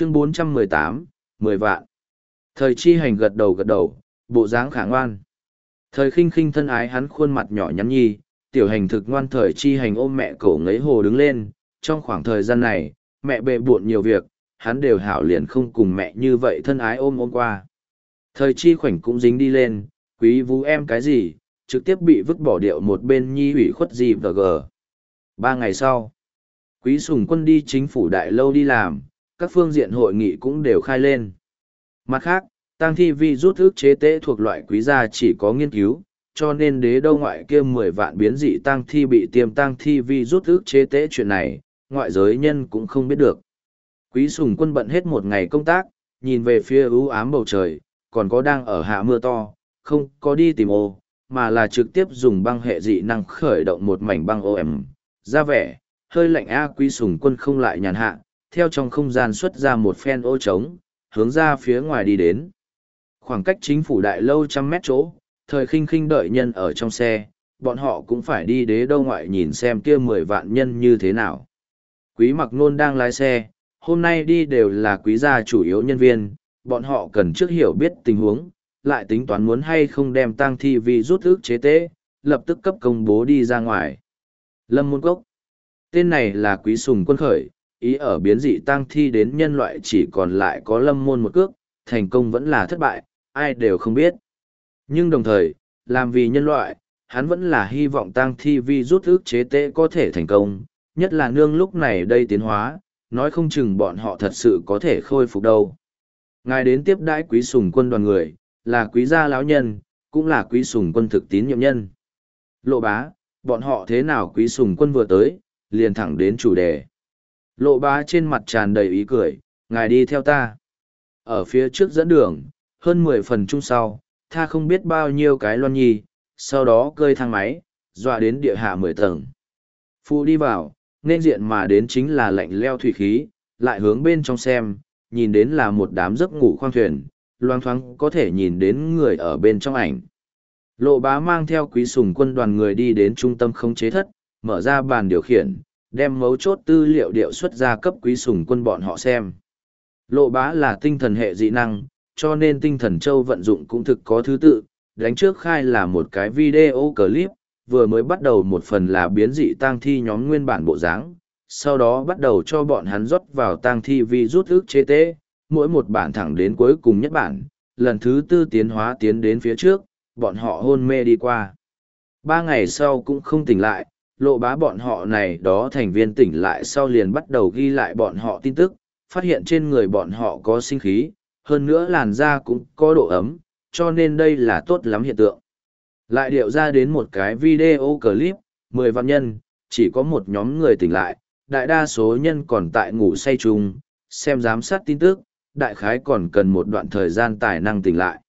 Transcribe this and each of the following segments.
chương 418, 10 vạn. Thời chi hành gật đầu gật đầu, bộ dáng khả ngoan. Thời khinh khinh thân ái hắn khuôn mặt nhỏ nhắn nhi, tiểu hành thực ngoan thời chi hành ôm mẹ cổ ngấy hồ đứng lên. Trong khoảng thời gian này, mẹ bệ buộn nhiều việc, hắn đều hảo liền không cùng mẹ như vậy thân ái ôm ôm qua. Thời chi khoảnh cũng dính đi lên, quý vũ em cái gì, trực tiếp bị vứt bỏ điệu một bên nhi hủy khuất gì và gờ. Ba ngày sau, quý sùng quân đi chính phủ đại lâu đi làm, các phương diện hội nghị cũng đều khai lên. Mặt khác, tăng thi vi rút ước chế tế thuộc loại quý gia chỉ có nghiên cứu, cho nên đế đâu ngoại kia mười vạn biến dị tăng thi bị tiêm tăng thi vi rút ước chế tế chuyện này, ngoại giới nhân cũng không biết được. Quý sùng quân bận hết một ngày công tác, nhìn về phía ưu ám bầu trời, còn có đang ở hạ mưa to, không có đi tìm ô, mà là trực tiếp dùng băng hệ dị năng khởi động một mảnh băng OM. Ra vẻ, hơi lạnh A quý sùng quân không lại nhàn hạ, theo trong không gian xuất ra một phen ô trống, hướng ra phía ngoài đi đến. Khoảng cách chính phủ đại lâu trăm mét chỗ, thời khinh khinh đợi nhân ở trong xe, bọn họ cũng phải đi đế đâu ngoại nhìn xem kia mười vạn nhân như thế nào. Quý mặc nôn đang lái xe, hôm nay đi đều là quý gia chủ yếu nhân viên, bọn họ cần trước hiểu biết tình huống, lại tính toán muốn hay không đem tang thi vì rút ước chế tế, lập tức cấp công bố đi ra ngoài. Lâm Môn Cốc Tên này là quý sùng quân khởi, ý ở biến dị tăng thi đến nhân loại chỉ còn lại có lâm môn một cước, thành công vẫn là thất bại, ai đều không biết. Nhưng đồng thời, làm vì nhân loại, hắn vẫn là hy vọng tăng thi vi rút ước chế tệ có thể thành công, nhất là nương lúc này đây tiến hóa, nói không chừng bọn họ thật sự có thể khôi phục đâu. Ngài đến tiếp đãi quý sùng quân đoàn người, là quý gia lão nhân, cũng là quý sùng quân thực tín nhiệm nhân. Lộ bá, bọn họ thế nào quý sùng quân vừa tới, liền thẳng đến chủ đề. Lộ bá trên mặt tràn đầy ý cười, ngài đi theo ta. Ở phía trước dẫn đường, hơn mười phần chung sau, tha không biết bao nhiêu cái loan nhi, sau đó cơi thang máy, dọa đến địa hạ mười tầng. Phu đi vào, nên diện mà đến chính là lạnh leo thủy khí, lại hướng bên trong xem, nhìn đến là một đám giấc ngủ khoang thuyền, loang thoáng có thể nhìn đến người ở bên trong ảnh. Lộ bá mang theo quý sùng quân đoàn người đi đến trung tâm không chế thất, mở ra bàn điều khiển, đem mấu chốt tư liệu điệu xuất ra cấp quý sùng quân bọn họ xem. Lộ bá là tinh thần hệ dị năng, cho nên tinh thần châu vận dụng cũng thực có thứ tự, đánh trước khai là một cái video clip, vừa mới bắt đầu một phần là biến dị tang thi nhóm nguyên bản bộ dáng, sau đó bắt đầu cho bọn hắn rót vào tang thi vi rút ước chế tế, mỗi một bản thẳng đến cuối cùng nhất bản, lần thứ tư tiến hóa tiến đến phía trước, bọn họ hôn mê đi qua. Ba ngày sau cũng không tỉnh lại, lộ bá bọn họ này đó thành viên tỉnh lại sau liền bắt đầu ghi lại bọn họ tin tức, phát hiện trên người bọn họ có sinh khí, hơn nữa làn da cũng có độ ấm, cho nên đây là tốt lắm hiện tượng. Lại điệu ra đến một cái video clip, 10 vạn nhân, chỉ có một nhóm người tỉnh lại, đại đa số nhân còn tại ngủ say chung, xem giám sát tin tức, đại khái còn cần một đoạn thời gian tài năng tỉnh lại.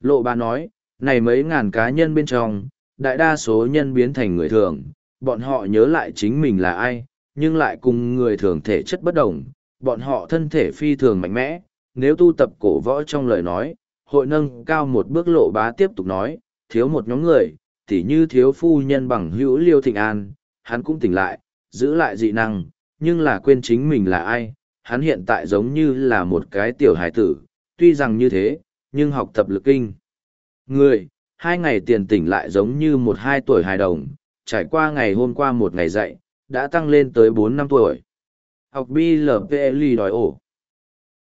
Lộ bà nói, này mấy ngàn cá nhân bên trong, đại đa số nhân biến thành người thường, bọn họ nhớ lại chính mình là ai, nhưng lại cùng người thường thể chất bất đồng, bọn họ thân thể phi thường mạnh mẽ, nếu tu tập cổ võ trong lời nói, hội nâng cao một bước lộ bá tiếp tục nói, thiếu một nhóm người, tỉ như thiếu phu nhân bằng hữu liêu thịnh an, hắn cũng tỉnh lại, giữ lại dị năng, nhưng là quên chính mình là ai, hắn hiện tại giống như là một cái tiểu hải tử, tuy rằng như thế, nhưng học tập lực kinh. Người, hai ngày tiền tỉnh lại giống như một hai tuổi hài đồng, trải qua ngày hôm qua một ngày dạy, đã tăng lên tới bốn năm tuổi. Học BLPLI đòi ổ.